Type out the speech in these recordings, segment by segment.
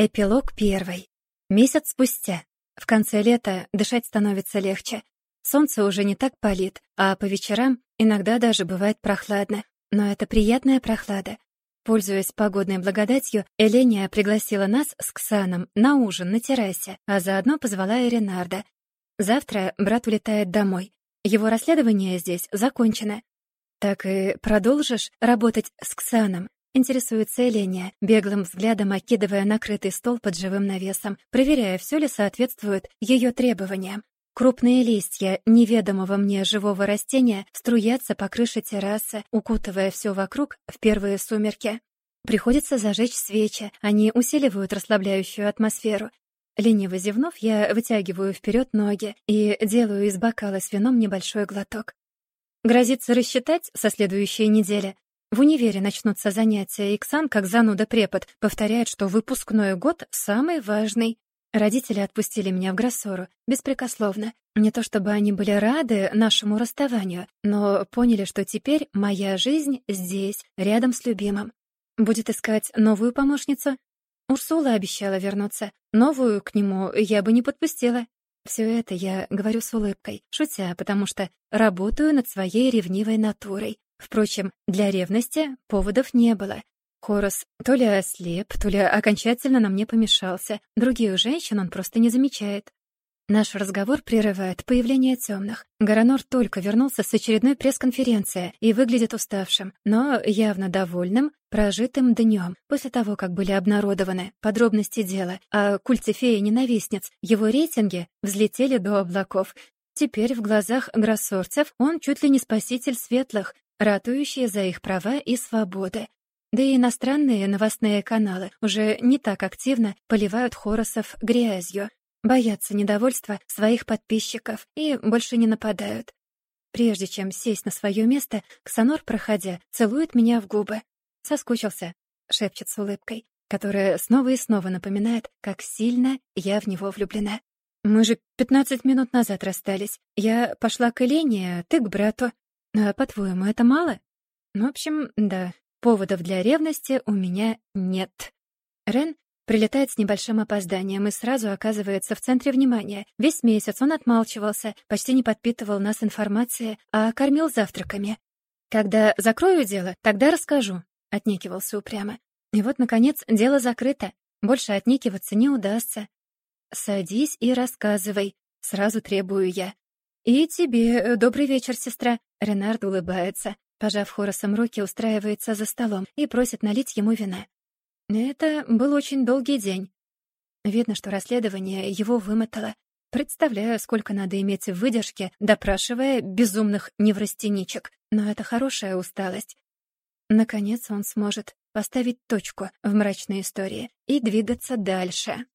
Эпилог первый. Месяц спустя. В конце лета дышать становится легче. Солнце уже не так палит, а по вечерам иногда даже бывает прохладно. Но это приятная прохлада. Пользуясь погодной благодатью, Эления пригласила нас с Ксаном на ужин на террасе, а заодно позвала и Ренарда. Завтра брат улетает домой. Его расследование здесь закончено. Так и продолжишь работать с Ксаном? Интересуется Эления, беглым взглядом окидывая накрытый стол под живым навесом, проверяя, все ли соответствует ее требованиям. Крупные листья неведомого мне живого растения струятся по крыше террасы, укутывая все вокруг в первые сумерки. Приходится зажечь свечи, они усиливают расслабляющую атмосферу. Лениво зевнув, я вытягиваю вперед ноги и делаю из бокала с вином небольшой глоток. Грозится рассчитать со следующей недели, в универе начнутся занятия, и Ксан, как зануда-препод, повторяет, что выпускной год самый важный. Родители отпустили меня в Гроссору, беспрекословно. Не то чтобы они были рады нашему расставанию, но поняли, что теперь моя жизнь здесь, рядом с любимым. Будет искать новую помощницу? Урсула обещала вернуться. Новую к нему я бы не подпустила. Все это я говорю с улыбкой, шутя, потому что работаю над своей ревнивой натурой. Впрочем, для ревности поводов не было. Хорос то ли ослеп, то ли окончательно на мне помешался. Других женщин он просто не замечает. Наш разговор прерывает появление темных. Гаранор только вернулся с очередной пресс-конференции и выглядит уставшим, но явно довольным прожитым днем. После того, как были обнародованы подробности дела о культе феи-ненавистниц, его рейтинги взлетели до облаков. Теперь в глазах гроссорцев он чуть ли не спаситель светлых, ратующие за их права и свободы. Да и иностранные новостные каналы уже не так активно поливают хоросов грязью, боятся недовольства своих подписчиков и больше не нападают. Прежде чем сесть на свое место, Ксанор, проходя, целует меня в губы. «Соскучился», — шепчет с улыбкой, которая снова и снова напоминает, как сильно я в него влюблена. «Мы же пятнадцать минут назад расстались. Я пошла к Элене, а ты к брату. А по-твоему, это мало? В общем, да, поводов для ревности у меня нет. Рен прилетает с небольшим опозданием и сразу оказывается в центре внимания. Весь месяц он отмалчивался, почти не подпитывал нас информацией, а кормил завтраками. «Когда закрою дело, тогда расскажу», — отнекивался упрямо. И вот, наконец, дело закрыто. Больше отнекиваться не удастся. «Садись и рассказывай», — сразу требую я. «И тебе э, добрый вечер, сестра», Ренард улыбается, пожав Хоросом руки, устраивается за столом и просит налить ему вина. Это был очень долгий день. Видно, что расследование его вымотало. Представляю, сколько надо иметь выдержки, допрашивая безумных неврастеничек. Но это хорошая усталость. Наконец он сможет поставить точку в мрачной истории и двигаться дальше.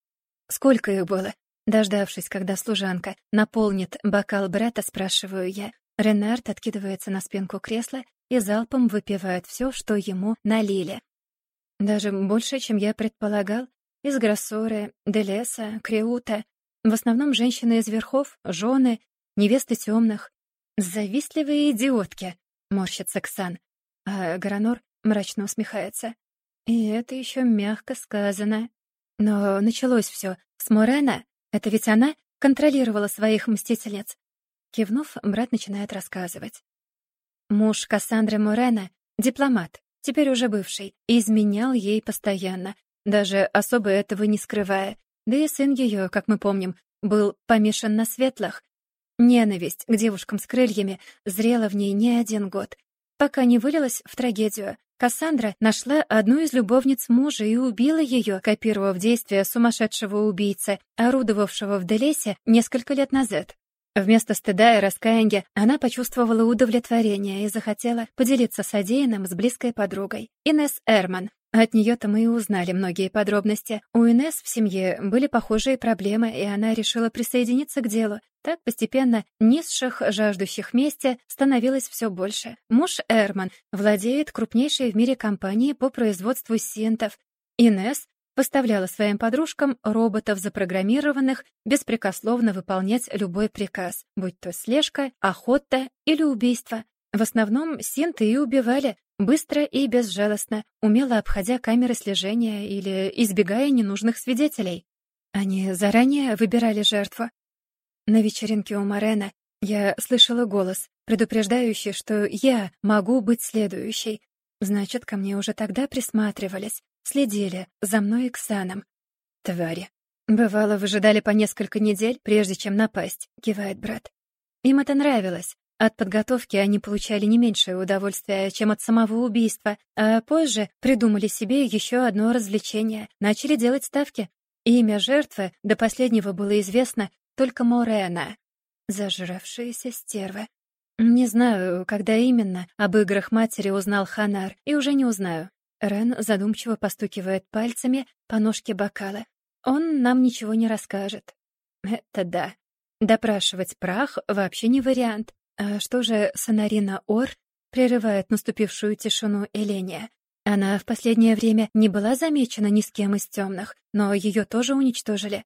Сколько их было? Дождавшись, когда служанка наполнит бокал брата, спрашиваю я. Ренард откидывается на спинку кресла и залпом выпивает все, что ему налили. Даже больше, чем я предполагал. Из Гроссоры, Делеса, Креута. В основном женщины из верхов, жены, невесты темных. «Завистливые идиотки!» — морщится Ксан. А Гранор мрачно усмехается. И это еще мягко сказано. Но началось все с Морена. Это ведь она контролировала своих мстительниц. Кивнув, брат начинает рассказывать. Муж Кассандры Морена — дипломат, теперь уже бывший, изменял ей постоянно, даже особо этого не скрывая. Да и сын ее, как мы помним, был помешан на светлых. Ненависть к девушкам с крыльями зрела в ней не один год, пока не вылилась в трагедию. Кассандра нашла одну из любовниц мужа и убила ее, копировав действия сумасшедшего убийцы, орудовавшего в Делесе несколько лет назад. Вместо стыда и раскаяния она почувствовала удовлетворение и захотела поделиться содеянным с близкой подругой. Инесс Эрман. От нее-то мы и узнали многие подробности. У Инесс в семье были похожие проблемы, и она решила присоединиться к делу. Так постепенно низших, жаждущих мести, становилось все больше. Муж Эрман владеет крупнейшей в мире компанией по производству синтов. Инесс поставляла своим подружкам роботов, запрограммированных беспрекословно выполнять любой приказ, будь то слежка, охота или убийство. В основном синты и убивали, быстро и безжалостно, умело обходя камеры слежения или избегая ненужных свидетелей. Они заранее выбирали жертву. На вечеринке у Марена я слышала голос, предупреждающий, что я могу быть следующей. Значит, ко мне уже тогда присматривались, следили за мной и Ксаном. Твари. Бывало, выжидали по несколько недель, прежде чем напасть, кивает брат. Им это нравилось. От подготовки они получали не меньшее удовольствие, чем от самого убийства, а позже придумали себе еще одно развлечение, начали делать ставки. Имя жертвы до последнего было известно только Морена. Зажравшаяся стерва. Не знаю, когда именно об играх матери узнал Ханар, и уже не узнаю. Рен задумчиво постукивает пальцами по ножке бокала. Он нам ничего не расскажет. Это да. Допрашивать прах вообще не вариант. А что же Сонарина Ор прерывает наступившую тишину Эления? Она в последнее время не была замечена ни с кем из темных, но ее тоже уничтожили.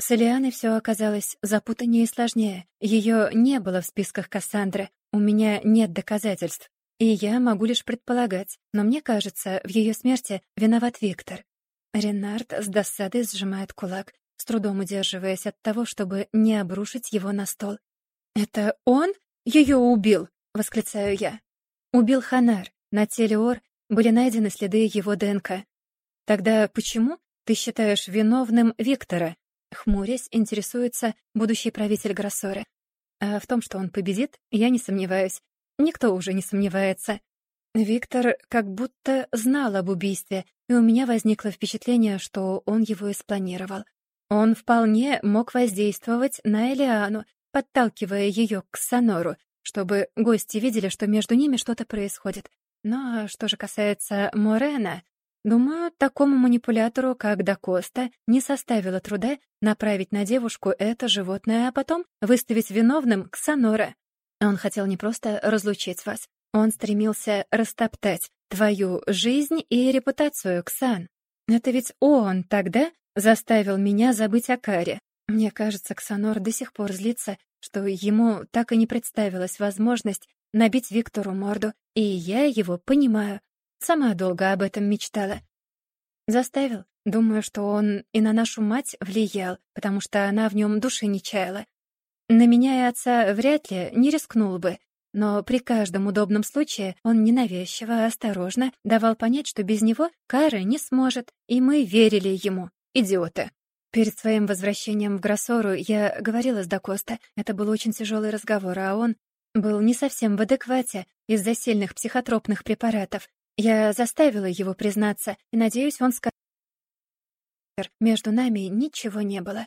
С Элианой все оказалось запутаннее и сложнее. Ее не было в списках Кассандры. У меня нет доказательств. И я могу лишь предполагать, но мне кажется, в ее смерти виноват Виктор. Ренард с досадой сжимает кулак, с трудом удерживаясь от того, чтобы не обрушить его на стол. «Это он ее убил?» — восклицаю я. «Убил Ханар. На теле Ор были найдены следы его ДНК. Тогда почему ты считаешь виновным Виктора?» Хмурясь, интересуется будущий правитель Гроссоры. А в том, что он победит, я не сомневаюсь. Никто уже не сомневается. Виктор как будто знал об убийстве, и у меня возникло впечатление, что он его и спланировал. Он вполне мог воздействовать на Элиану, подталкивая ее к Сонору, чтобы гости видели, что между ними что-то происходит. Но что же касается Морена, Думаю, такому манипулятору, как Дакоста, не составило труда направить на девушку это животное, а потом выставить виновным Ксанора. Он хотел не просто разлучить вас, он стремился растоптать твою жизнь и репутацию, Ксан. Это ведь он тогда заставил меня забыть о Каре. Мне кажется, Ксанор до сих пор злится, что ему так и не представилась возможность набить Виктору морду, и я его понимаю. Сама долго об этом мечтала. Заставил. Думаю, что он и на нашу мать влиял, потому что она в нем души не чаяла. На меня и отца вряд ли не рискнул бы, но при каждом удобном случае он ненавязчиво, осторожно давал понять, что без него Кара не сможет, и мы верили ему, идиоты. Перед своим возвращением в Гроссору я говорила с Дакоста. Это был очень тяжелый разговор, а он был не совсем в адеквате из-за сильных психотропных препаратов, я заставила его признаться, и, надеюсь, он скажет... Между нами ничего не было.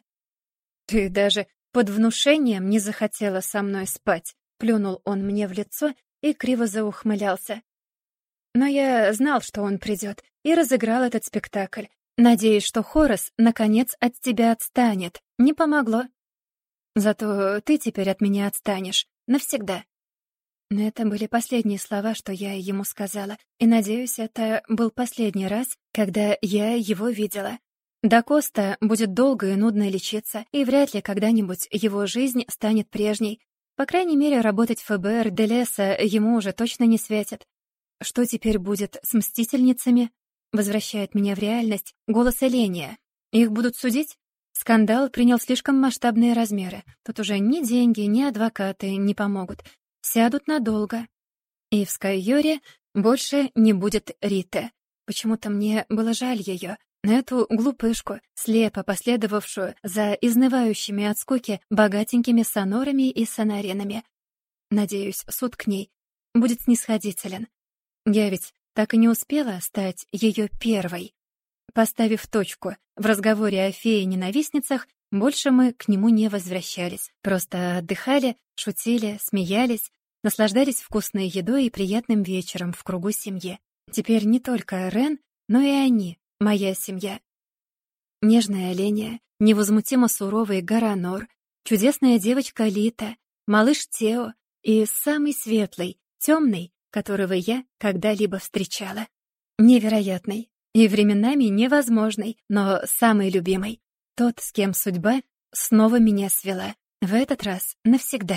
«Ты даже под внушением не захотела со мной спать», — плюнул он мне в лицо и криво заухмылялся. Но я знал, что он придет, и разыграл этот спектакль. Надеюсь, что Хорос, наконец, от тебя отстанет. Не помогло. Зато ты теперь от меня отстанешь. Навсегда. Это были последние слова, что я ему сказала, и, надеюсь, это был последний раз, когда я его видела. До Коста будет долго и нудно лечиться, и вряд ли когда-нибудь его жизнь станет прежней. По крайней мере, работать в ФБР Делеса ему уже точно не светит. Что теперь будет с мстительницами? Возвращает меня в реальность голос Эления. Их будут судить? Скандал принял слишком масштабные размеры. Тут уже ни деньги, ни адвокаты не помогут сядут надолго. И в Скайоре больше не будет Риты. Почему-то мне было жаль ее, эту глупышку, слепо последовавшую за изнывающими от скуки богатенькими сонорами и сонаринами. Надеюсь, суд к ней будет снисходителен. Я ведь так и не успела стать ее первой. Поставив точку в разговоре о фее-ненавистницах, больше мы к нему не возвращались. Просто отдыхали, шутили, смеялись, наслаждались вкусной едой и приятным вечером в кругу семьи. Теперь не только Рен, но и они, моя семья. Нежная оленя, невозмутимо суровый Гаранор, чудесная девочка Лита, малыш Тео и самый светлый, темный, которого я когда-либо встречала. Невероятный и временами невозможный, но самый любимый. Тот, с кем судьба снова меня свела. В этот раз навсегда.